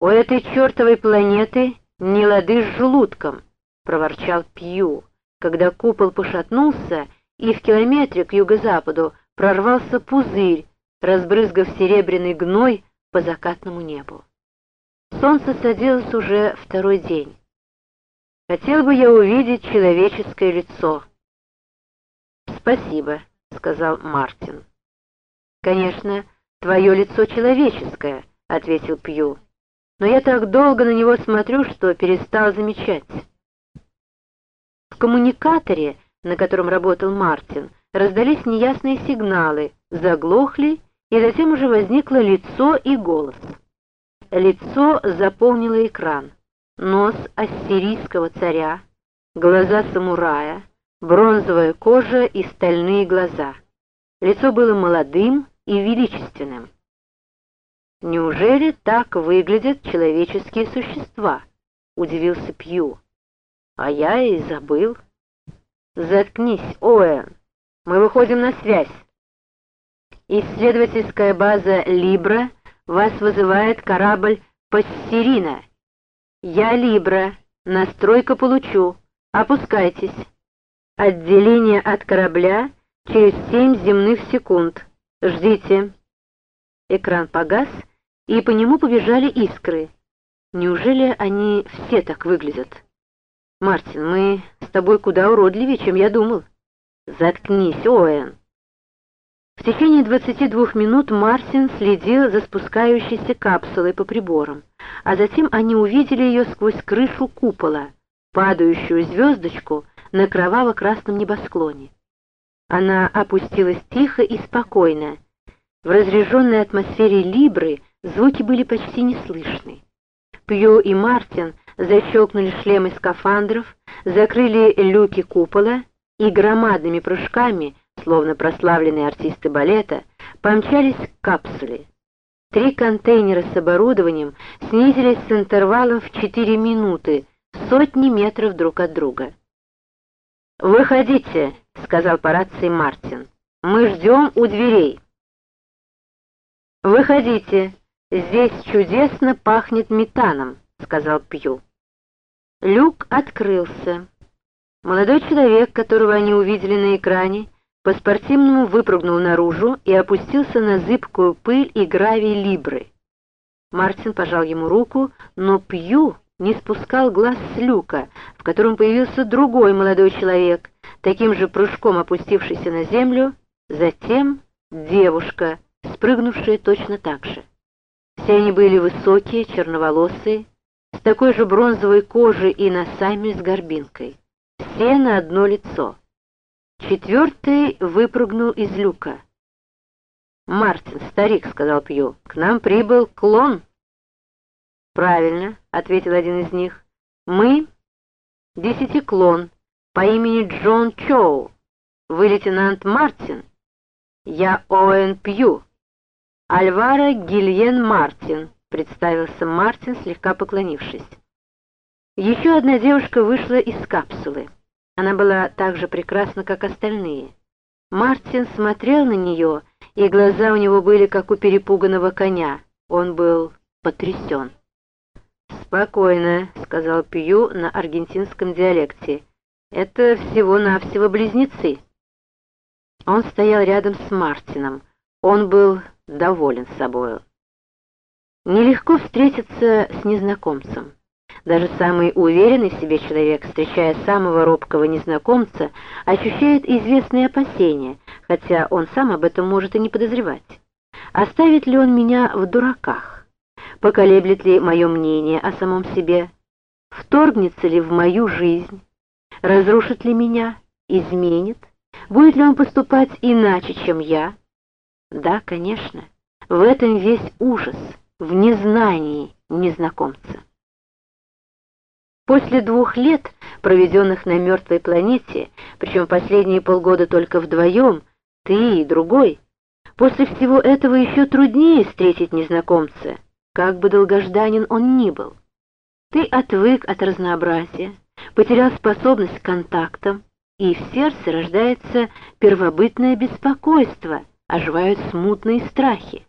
«У этой чертовой планеты не лады с желудком», — проворчал Пью, когда купол пошатнулся, и в километре к юго-западу прорвался пузырь, разбрызгав серебряный гной по закатному небу. Солнце садилось уже второй день. Хотел бы я увидеть человеческое лицо. «Спасибо», — сказал Мартин. «Конечно, твое лицо человеческое», — ответил Пью но я так долго на него смотрю, что перестал замечать. В коммуникаторе, на котором работал Мартин, раздались неясные сигналы, заглохли, и затем уже возникло лицо и голос. Лицо заполнило экран. Нос ассирийского царя, глаза самурая, бронзовая кожа и стальные глаза. Лицо было молодым и величественным. «Неужели так выглядят человеческие существа?» — удивился Пью. «А я и забыл». «Заткнись, Оуэн, мы выходим на связь. Исследовательская база «Либра» вас вызывает корабль «Пассерина». Я «Либра», настройка получу, опускайтесь. Отделение от корабля через семь земных секунд. Ждите. Экран погас, и по нему побежали искры. Неужели они все так выглядят? Мартин, мы с тобой куда уродливее, чем я думал. Заткнись, Оэн. В течение 22 минут Мартин следил за спускающейся капсулой по приборам, а затем они увидели ее сквозь крышу купола, падающую звездочку на кроваво-красном небосклоне. Она опустилась тихо и спокойно. В разреженной атмосфере Либры Звуки были почти неслышны. Пью и Мартин защелкнули шлемы скафандров, закрыли люки купола и громадными прыжками, словно прославленные артисты балета, помчались к капсуле. Три контейнера с оборудованием снизились с интервалом в 4 минуты, сотни метров друг от друга. «Выходите», — сказал по рации Мартин. «Мы ждем у дверей». «Выходите», «Здесь чудесно пахнет метаном», — сказал Пью. Люк открылся. Молодой человек, которого они увидели на экране, по-спортивному выпрыгнул наружу и опустился на зыбкую пыль и гравий Либры. Мартин пожал ему руку, но Пью не спускал глаз с люка, в котором появился другой молодой человек, таким же прыжком опустившийся на землю, затем девушка, спрыгнувшая точно так же. Все они были высокие, черноволосые, с такой же бронзовой кожей и носами с горбинкой. Все на одно лицо. Четвертый выпрыгнул из люка. «Мартин, старик», — сказал Пью, — «к нам прибыл клон». «Правильно», — ответил один из них. «Мы — десятиклон по имени Джон Чоу. Вы лейтенант Мартин. Я Оуэн Пью». «Альвара Гильен Мартин», — представился Мартин, слегка поклонившись. Еще одна девушка вышла из капсулы. Она была так же прекрасна, как остальные. Мартин смотрел на нее, и глаза у него были, как у перепуганного коня. Он был потрясен. «Спокойно», — сказал Пью на аргентинском диалекте. «Это всего-навсего близнецы». Он стоял рядом с Мартином. Он был доволен собою. Нелегко встретиться с незнакомцем. Даже самый уверенный в себе человек, встречая самого робкого незнакомца, ощущает известные опасения, хотя он сам об этом может и не подозревать. Оставит ли он меня в дураках? Поколеблет ли мое мнение о самом себе? Вторгнется ли в мою жизнь? Разрушит ли меня? Изменит? Будет ли он поступать иначе, чем я? Да, конечно, в этом весь ужас, в незнании незнакомца. После двух лет, проведенных на мертвой планете, причем последние полгода только вдвоем, ты и другой, после всего этого еще труднее встретить незнакомца, как бы долгожданен он ни был. Ты отвык от разнообразия, потерял способность к контактам, и в сердце рождается первобытное беспокойство — оживают смутные страхи.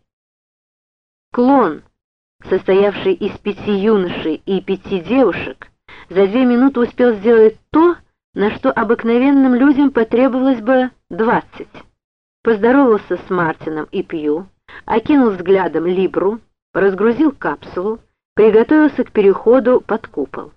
Клон, состоявший из пяти юношей и пяти девушек, за две минуты успел сделать то, на что обыкновенным людям потребовалось бы двадцать. Поздоровался с Мартином и Пью, окинул взглядом Либру, разгрузил капсулу, приготовился к переходу под купол.